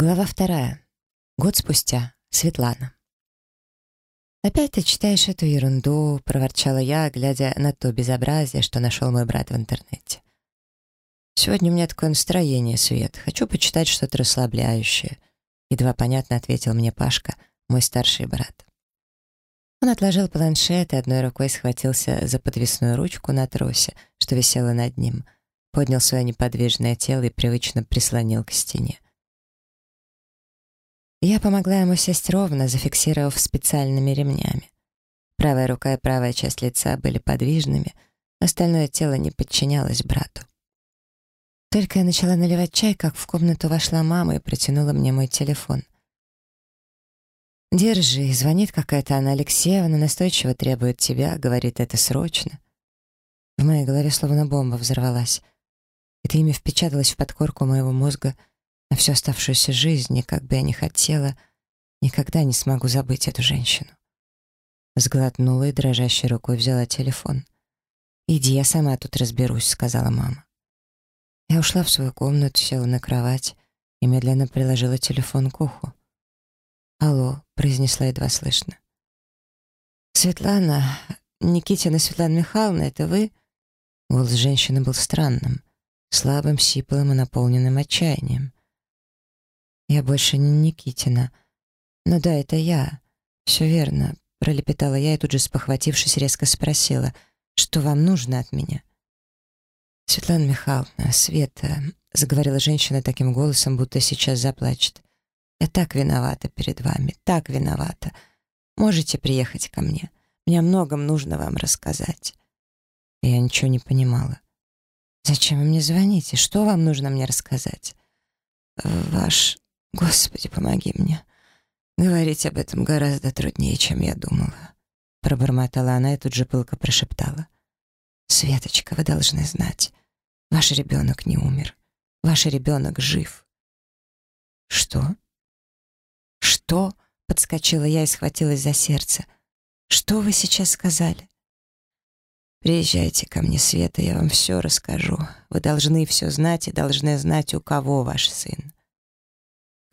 Глава вторая. Год спустя. Светлана. «Опять ты читаешь эту ерунду», — проворчала я, глядя на то безобразие, что нашел мой брат в интернете. «Сегодня у меня такое настроение, Свет. Хочу почитать что-то расслабляющее», — едва понятно ответил мне Пашка, мой старший брат. Он отложил планшет и одной рукой схватился за подвесную ручку на тросе, что висело над ним, поднял свое неподвижное тело и привычно прислонил к стене. Я помогла ему сесть ровно, зафиксировав специальными ремнями. Правая рука и правая часть лица были подвижными, остальное тело не подчинялось брату. Только я начала наливать чай, как в комнату вошла мама и протянула мне мой телефон. «Держи», — звонит какая-то Анна Алексеевна, настойчиво требует тебя, говорит, это срочно. В моей голове словно бомба взорвалась. Это имя впечаталось в подкорку моего мозга — на всю оставшуюся жизнь, и как бы я ни хотела, никогда не смогу забыть эту женщину. Сглотнула и дрожащей рукой взяла телефон. «Иди, я сама тут разберусь», — сказала мама. Я ушла в свою комнату, села на кровать и медленно приложила телефон к уху. «Алло», — произнесла едва слышно. «Светлана, Никитина Светлана Михайловна, это вы?» Голос женщины был странным, слабым, сиплым и наполненным отчаянием. Я больше не Никитина. Ну да, это я. Все верно, пролепетала я и тут же, спохватившись, резко спросила, что вам нужно от меня? Светлана Михайловна, Света, заговорила женщина таким голосом, будто сейчас заплачет. Я так виновата перед вами, так виновата. Можете приехать ко мне? Мне о многом нужно вам рассказать. Я ничего не понимала. «Зачем вы мне звоните? Что вам нужно мне рассказать?» «Ваш Господи, помоги мне. Говорить об этом гораздо труднее, чем я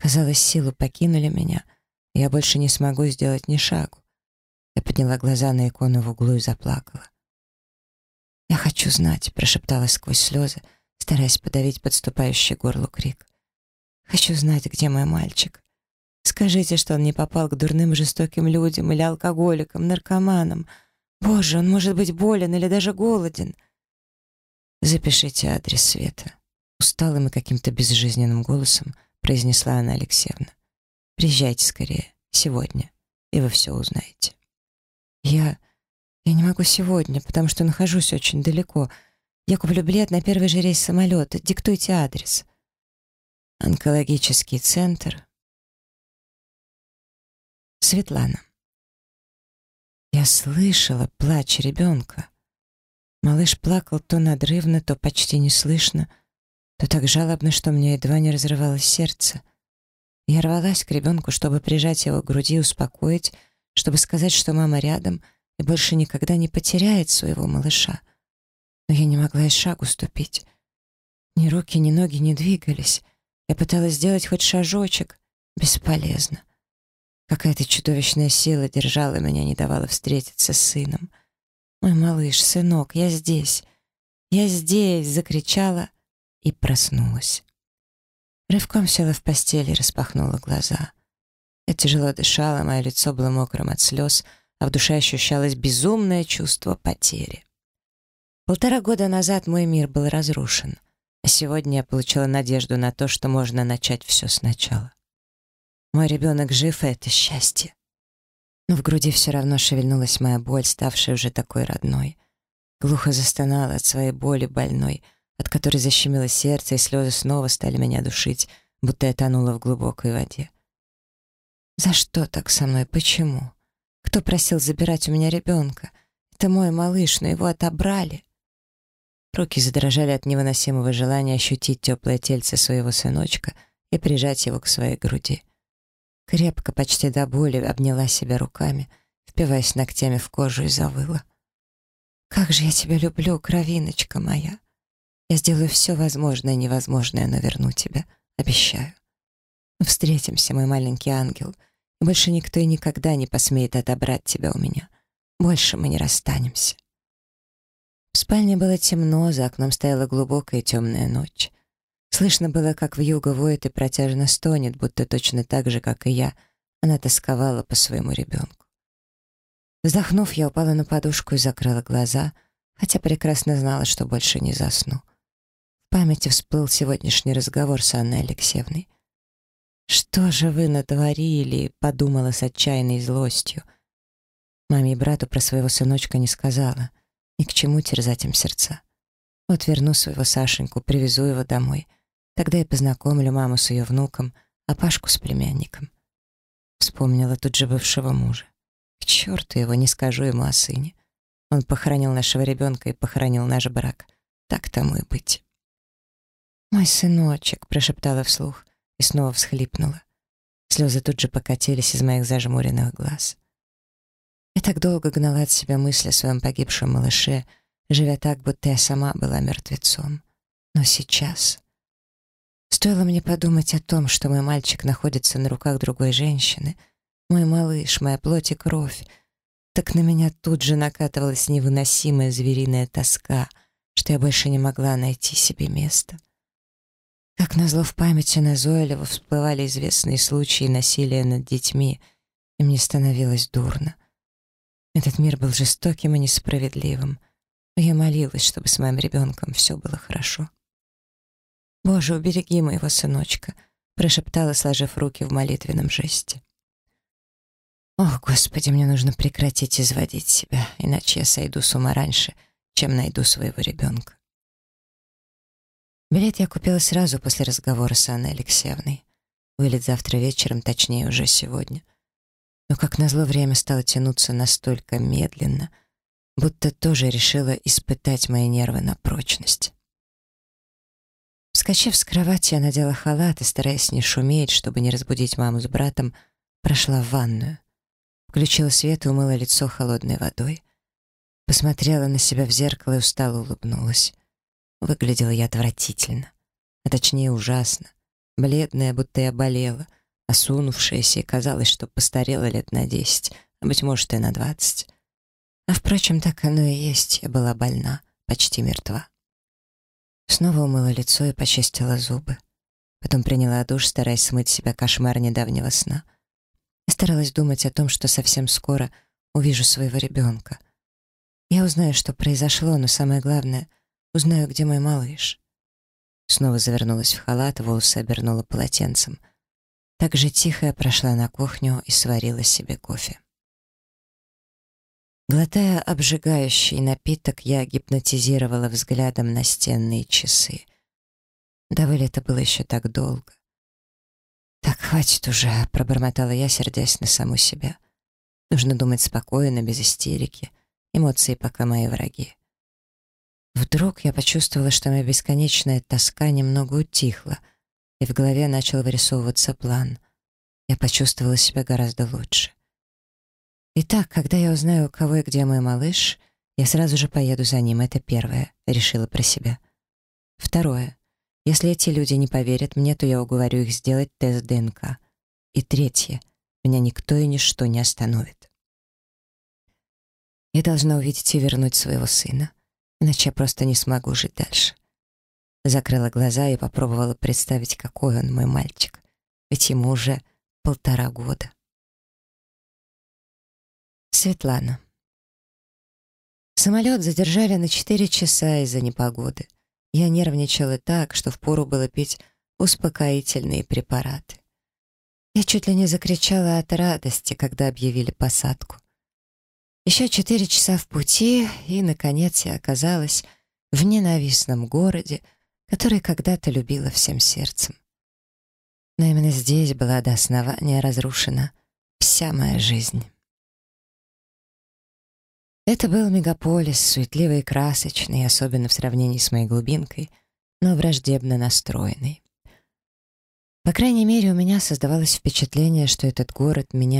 думала. Пробормотала она и тут же пылко прошептала. «Светочка, вы должны знать. Ваш ребенок не умер. Ваш ребенок жив». «Что?» «Что?» — подскочила я и схватилась за сердце. «Что вы сейчас сказали?» «Приезжайте ко мне, Света, я вам все расскажу. Вы должны все знать и должны знать, у кого ваш сын. Казалось, силы произнесла она Алексеевна. «Приезжайте скорее, сегодня, и вы все узнаете». «Я... я не могу сегодня, потому что нахожусь очень далеко. Я куплю билет на первый же рейс самолета. Диктуйте адрес». Онкологический центр. Светлана. Я слышала плач ребенка. Малыш плакал то надрывно, то почти неслышно, то так жалобно, что мне едва не разрывалось сердце. Я рвалась к ребенку, чтобы прижать его к груди и успокоить, чтобы сказать, что мама рядом и больше никогда не потеряет своего малыша. Но я не могла и шагу ступить. Ни руки, ни ноги не двигались. Я пыталась сделать хоть шажочек. Бесполезно. Какая-то чудовищная сила держала меня, не давала встретиться с сыном. «Мой малыш, сынок, я здесь! Я здесь!» — закричала — и проснулась. Рывком села в постели и распахнула глаза. Я тяжело дышала, мое лицо было мокрым от слез, а в душе ощущалось безумное чувство потери. Полтора года назад мой мир был разрушен, а сегодня я получила надежду на то, что можно начать все сначала. Мой ребенок жив, и это счастье. Но в груди все равно шевельнулась моя боль, ставшая уже такой родной. Глухо застонала от своей боли больной — от которой защемило сердце, и слезы снова стали меня душить, будто я тонула в глубокой воде. «За что так со мной? Почему? Кто просил забирать у меня ребенка? Это мой малыш, но его отобрали». Руки задрожали от невыносимого желания ощутить теплое тельце своего сыночка и прижать его к своей груди. Крепко, почти до боли, обняла себя руками, впиваясь ногтями в кожу и завыла. «Как же я тебя люблю, кровиночка моя!» Я сделаю все возможное и невозможное, но верну тебя. Обещаю. Мы встретимся, мой маленький ангел, и больше никто и никогда не посмеет отобрать тебя у меня. Больше мы не расстанемся. В спальне было темно, за окном стояла глубокая темная ночь. Слышно было, как вьюга воет и протяжно стонет, будто точно так же, как и я, она тосковала по своему ребенку. Вздохнув, я упала на подушку и закрыла глаза, хотя прекрасно знала, что больше не засну. В памяти всплыл сегодняшний разговор с Анной Алексеевной. «Что же вы натворили?» — подумала с отчаянной злостью. Маме и брату про своего сыночка не сказала. Ни к чему терзать им сердца. Вот верну своего Сашеньку, привезу его домой. Тогда я познакомлю маму с ее внуком, а Пашку с племянником. Вспомнила тут же бывшего мужа. К черту его, не скажу ему о сыне. Он похоронил нашего ребенка и похоронил наш брак. Так тому и быть. «Мой сыночек», — прошептала вслух и снова всхлипнула. Слезы тут же покатились из моих зажмуренных глаз. Я так долго гнала от себя мысли о своем погибшем малыше, живя так, будто я сама была мертвецом. Но сейчас... Стоило мне подумать о том, что мой мальчик находится на руках другой женщины, мой малыш, моя плоть и кровь, так на меня тут же накатывалась невыносимая звериная тоска, что я больше не могла найти себе места. Как назло в памяти назойливо всплывали известные случаи насилия над детьми, и мне становилось дурно. Этот мир был жестоким и несправедливым, но я молилась, чтобы с моим ребенком все было хорошо. «Боже, убереги моего сыночка», — прошептала, сложив руки в молитвенном жесте. «Ох, Господи, мне нужно прекратить изводить Выглядела я отвратительно, а точнее ужасно. Бледная, будто я болела, осунувшаяся, и казалось, что постарела лет на десять, а, быть может, и на двадцать. А, впрочем, так оно и есть, я была больна, почти мертва. Снова умыла лицо и почистила зубы. Потом приняла душ, стараясь смыть себя кошмар недавнего сна. Я старалась думать о том, что совсем скоро увижу своего ребенка. Я узнаю, что произошло, но самое главное — узнаю, где мой малыш. Снова завернулась в халат, волосы обернула полотенцем. Так же тихо я прошла на кухню и сварила себе кофе. Глотая обжигающий напиток, я гипнотизировала взглядом настенные часы. Довольно это было еще так долго. «Так, хватит уже», — пробормотала я, сердясь на саму себя. «Нужно думать спокойно, без истерики. Эмоции пока мои враги». Вдруг я почувствовала, что моя бесконечная тоска немного утихла, и в голове начал вырисовываться план. Я почувствовала себя гораздо лучше. Итак, когда я узнаю, у кого и где мой малыш, я сразу же поеду за ним, это первое, решила про себя. Второе. Если эти люди не поверят мне, то я уговорю их сделать тест ДНК. И третье. Меня никто и ничто не остановит. Я должна увидеть и вернуть своего сына, иначе я просто не смогу жить дальше. Закрыла глаза и попробовала представить, какой он мой мальчик, ведь ему уже полтора года. Светлана. Самолет задержали на четыре часа из-за непогоды. Я нервничала так, что впору было пить успокоительные препараты. Я чуть ли не закричала от радости, когда объявили посадку. Еще четыре часа в пути, и, наконец, я оказалась в ненавистном городе, который когда-то любила всем сердцем. Но именно здесь была до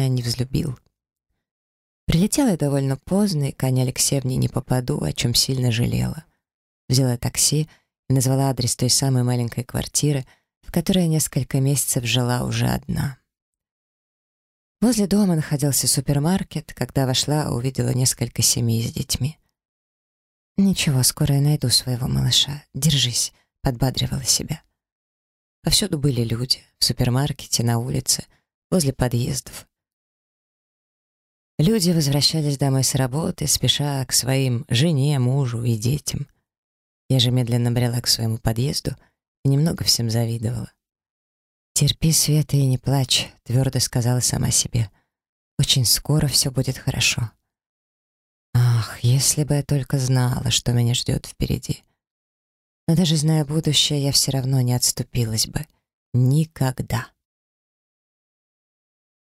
основания Прилетела я довольно поздно, и к Алексеевне не попаду, о чем сильно жалела. Взяла такси и назвала адрес той самой маленькой квартиры, в которой несколько месяцев жила уже одна. Возле дома находился супермаркет. Когда вошла, увидела несколько семей с детьми. «Ничего, скоро я найду своего малыша. Держись», — подбадривала себя. Повсюду были люди. В супермаркете, на улице, возле подъездов. Люди возвращались домой с работы, спеша к своим жене, мужу и детям. Я же медленно брела к своему подъезду и немного всем завидовала. «Терпи, Света, и не плачь», — твердо сказала сама себе. «Очень скоро все будет хорошо». Ах, если бы я только знала, что меня ждет впереди. Но